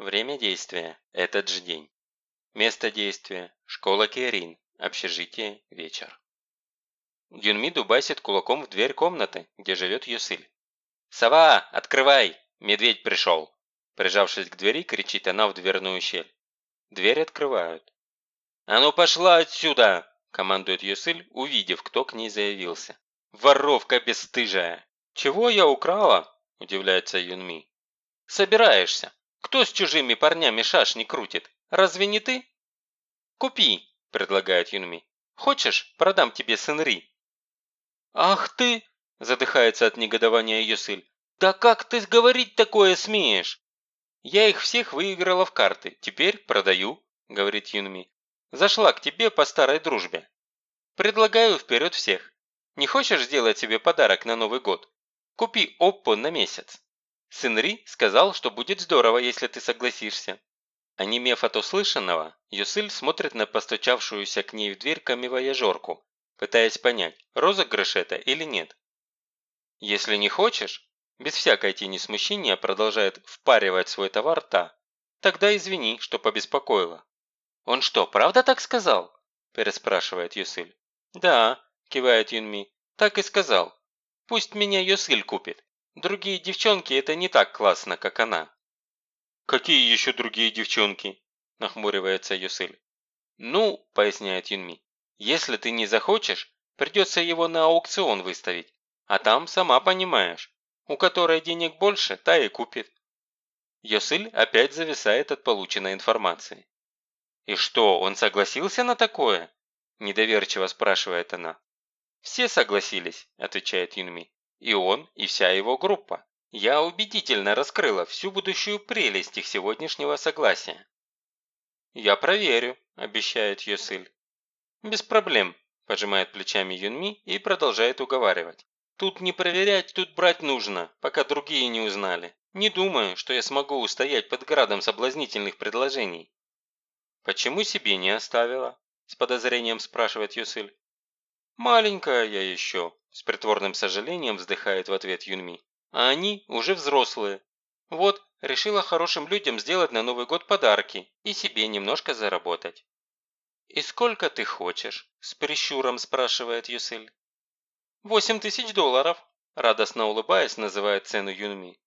Время действия – этот же день. Место действия – школа Керин, общежитие, вечер. Юнми дубасит кулаком в дверь комнаты, где живет Юсыль. «Сова, открывай! Медведь пришел!» Прижавшись к двери, кричит она в дверную щель. Дверь открывают. «А ну пошла отсюда!» – командует Юсыль, увидев, кто к ней заявился. «Воровка бесстыжая!» «Чего я украла?» – удивляется Юнми. «Собираешься. Кто с чужими парнями шашни крутит? Разве не ты?» «Купи», – предлагает Юнми. «Хочешь, продам тебе сынри?» «Ах ты!» – задыхается от негодования Юсыль. «Да как ты говорить такое смеешь?» «Я их всех выиграла в карты, теперь продаю», – говорит Юнми. «Зашла к тебе по старой дружбе. Предлагаю вперед всех. Не хочешь сделать себе подарок на Новый год? Купи Oppo на месяц. Сын Ри сказал, что будет здорово, если ты согласишься. Онемев от услышанного, Юсыль смотрит на постучавшуюся к ней в дверь камевояжерку, пытаясь понять, розыгрыш это или нет. Если не хочешь, без всякой тени смущения продолжает впаривать свой товар та, тогда извини, что побеспокоила. «Он что, правда так сказал?» – переспрашивает Юсыль. «Да», – кивает Юнми, – «так и сказал. Пусть меня Йосыль купит. Другие девчонки это не так классно, как она». «Какие еще другие девчонки?» – нахмуривается Йосыль. «Ну», – поясняет Юнми, – «если ты не захочешь, придется его на аукцион выставить. А там, сама понимаешь, у которой денег больше, та и купит». Йосыль опять зависает от полученной информации. «И что, он согласился на такое?» – недоверчиво спрашивает она. «Все согласились», – отвечает Юнми. «И он, и вся его группа. Я убедительно раскрыла всю будущую прелесть их сегодняшнего согласия». «Я проверю», – обещает Йосыль. «Без проблем», – пожимает плечами Юнми и продолжает уговаривать. «Тут не проверять, тут брать нужно, пока другие не узнали. Не думаю, что я смогу устоять под градом соблазнительных предложений». «Почему себе не оставила?» – с подозрением спрашивает Юсыль. «Маленькая я еще», – с притворным сожалением вздыхает в ответ Юнми. «А они уже взрослые. Вот, решила хорошим людям сделать на Новый год подарки и себе немножко заработать». «И сколько ты хочешь?» – с прищуром спрашивает Юсель. «Восемь тысяч долларов», – радостно улыбаясь, называет цену Юнми.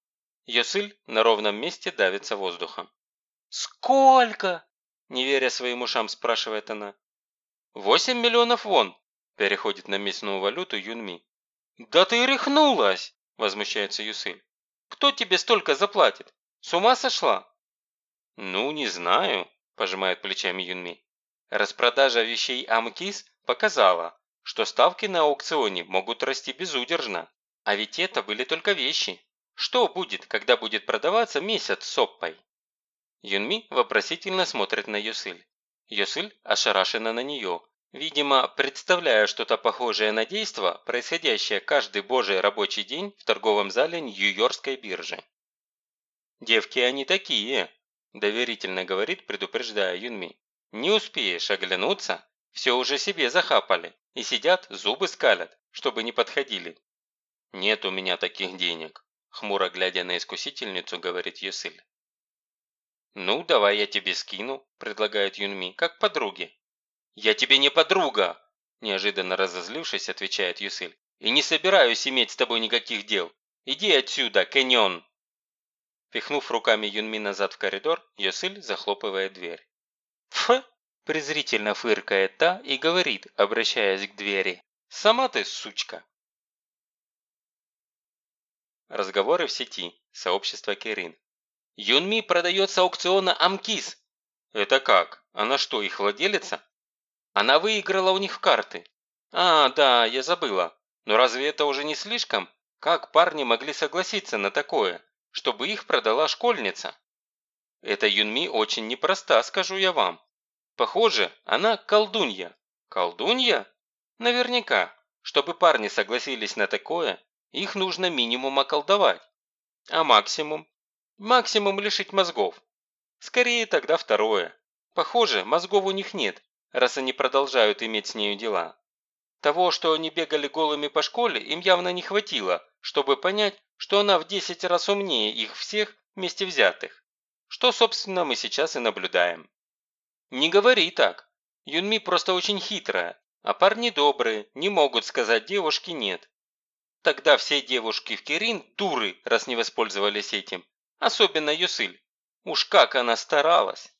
Йосыль на ровном месте давится воздухом. «Сколько?» – не веря своим ушам, спрашивает она. «Восемь миллионов вон», Переходит на местную валюту Юнми. «Да ты рехнулась!» – возмущается Юсыль. «Кто тебе столько заплатит? С ума сошла?» «Ну, не знаю», – пожимает плечами Юнми. Распродажа вещей Амкис показала, что ставки на аукционе могут расти безудержно. А ведь это были только вещи. Что будет, когда будет продаваться месяц с оппой? Юнми вопросительно смотрит на Юсыль. Юсыль ошарашена на нее, Видимо, представляя что-то похожее на действо, происходящее каждый божий рабочий день в торговом зале Нью-Йоркской биржи. «Девки они такие», – доверительно говорит, предупреждая Юнми. «Не успеешь оглянуться, все уже себе захапали и сидят, зубы скалят, чтобы не подходили». «Нет у меня таких денег», – хмуро глядя на искусительницу, говорит Юсыль. «Ну, давай я тебе скину», – предлагает Юнми, – «как подруге. «Я тебе не подруга!» Неожиданно разозлившись, отвечает Юсыль. «И не собираюсь иметь с тобой никаких дел. Иди отсюда, Кэньон!» Пихнув руками Юнми назад в коридор, Юсыль захлопывает дверь. «Ф!» – презрительно фыркает та и говорит, обращаясь к двери. «Сама ты сучка!» Разговоры в сети. Сообщество Керин. «Юнми продает с аукциона Амкис!» «Это как? Она что, их владелица?» Она выиграла у них в карты. А, да, я забыла. Но разве это уже не слишком? Как парни могли согласиться на такое, чтобы их продала школьница? Эта Юнми очень непроста, скажу я вам. Похоже, она колдунья. Колдунья? Наверняка. Чтобы парни согласились на такое, их нужно минимум околдовать. А максимум? Максимум лишить мозгов. Скорее тогда второе. Похоже, мозгов у них нет, раз они продолжают иметь с нею дела. Того, что они бегали голыми по школе, им явно не хватило, чтобы понять, что она в 10 раз умнее их всех вместе взятых. что, собственно, мы сейчас и наблюдаем. Не говори так. Юнми просто очень хитрая, а парни добрые, не могут сказать девушке «нет». Тогда все девушки в Кирин дуры, раз не воспользовались этим. Особенно Юсыль. Уж как она старалась.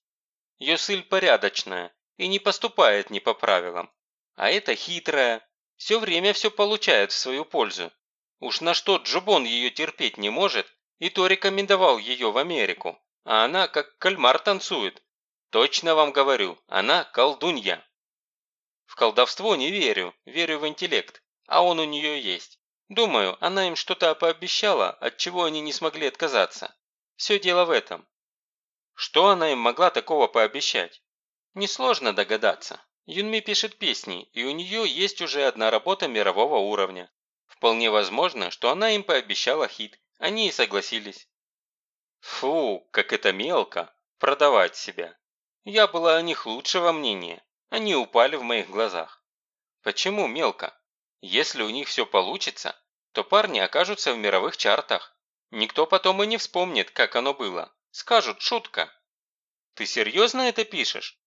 Юсыль порядочная и не поступает не по правилам. А это хитрая. Все время все получает в свою пользу. Уж на что Джубон ее терпеть не может, и то рекомендовал ее в Америку. А она как кальмар танцует. Точно вам говорю, она колдунья. В колдовство не верю, верю в интеллект, а он у нее есть. Думаю, она им что-то пообещала, от чего они не смогли отказаться. Все дело в этом. Что она им могла такого пообещать? Несложно догадаться. Юнми пишет песни, и у нее есть уже одна работа мирового уровня. Вполне возможно, что она им пообещала хит. Они и согласились. Фу, как это мелко, продавать себя. Я была о них лучшего мнения. Они упали в моих глазах. Почему мелко? Если у них все получится, то парни окажутся в мировых чартах. Никто потом и не вспомнит, как оно было. Скажут, шутка. Ты серьезно это пишешь?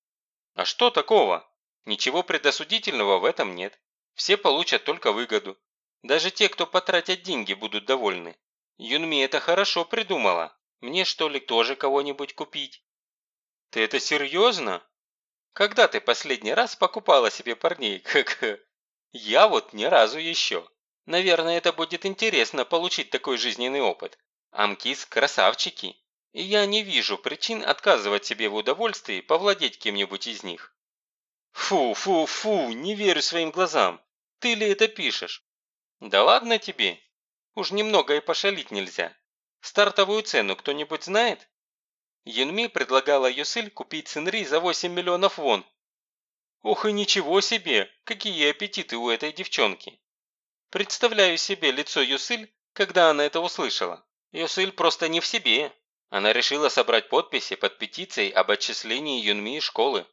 А что такого? Ничего предосудительного в этом нет. Все получат только выгоду. Даже те, кто потратят деньги, будут довольны. Юнми это хорошо придумала. Мне что ли тоже кого-нибудь купить? Ты это серьезно? Когда ты последний раз покупала себе парней? Я вот ни разу еще. Наверное, это будет интересно получить такой жизненный опыт. Амкис – красавчики. И я не вижу причин отказывать себе в удовольствии повладеть кем-нибудь из них. Фу, фу, фу, не верю своим глазам. Ты ли это пишешь? Да ладно тебе. Уж немного и пошалить нельзя. Стартовую цену кто-нибудь знает? Юнми предлагала Юсыль купить Цинри за 8 миллионов вон. Ох и ничего себе, какие аппетиты у этой девчонки. Представляю себе лицо Юсыль, когда она это услышала. Юсыль просто не в себе. Она решила собрать подписи под петицией об отчислении Юнми из школы.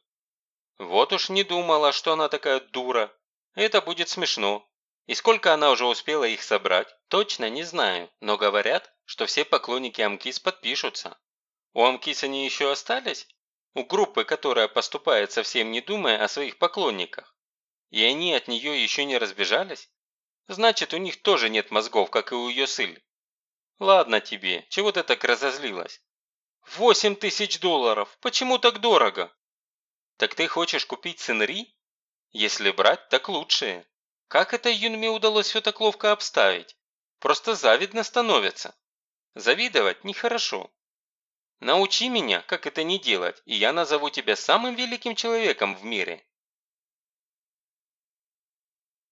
Вот уж не думала, что она такая дура. Это будет смешно. И сколько она уже успела их собрать, точно не знаю, но говорят, что все поклонники Амкис подпишутся. У Амкис они еще остались? У группы, которая поступает совсем не думая о своих поклонниках. И они от нее еще не разбежались? Значит, у них тоже нет мозгов, как и у Йосыль. Ладно тебе, чего ты так разозлилась? Восемь тысяч долларов, почему так дорого? Так ты хочешь купить Сенри? Если брать, так лучшие. Как это Юнме удалось все так ловко обставить? Просто завидно становится. Завидовать нехорошо. Научи меня, как это не делать, и я назову тебя самым великим человеком в мире.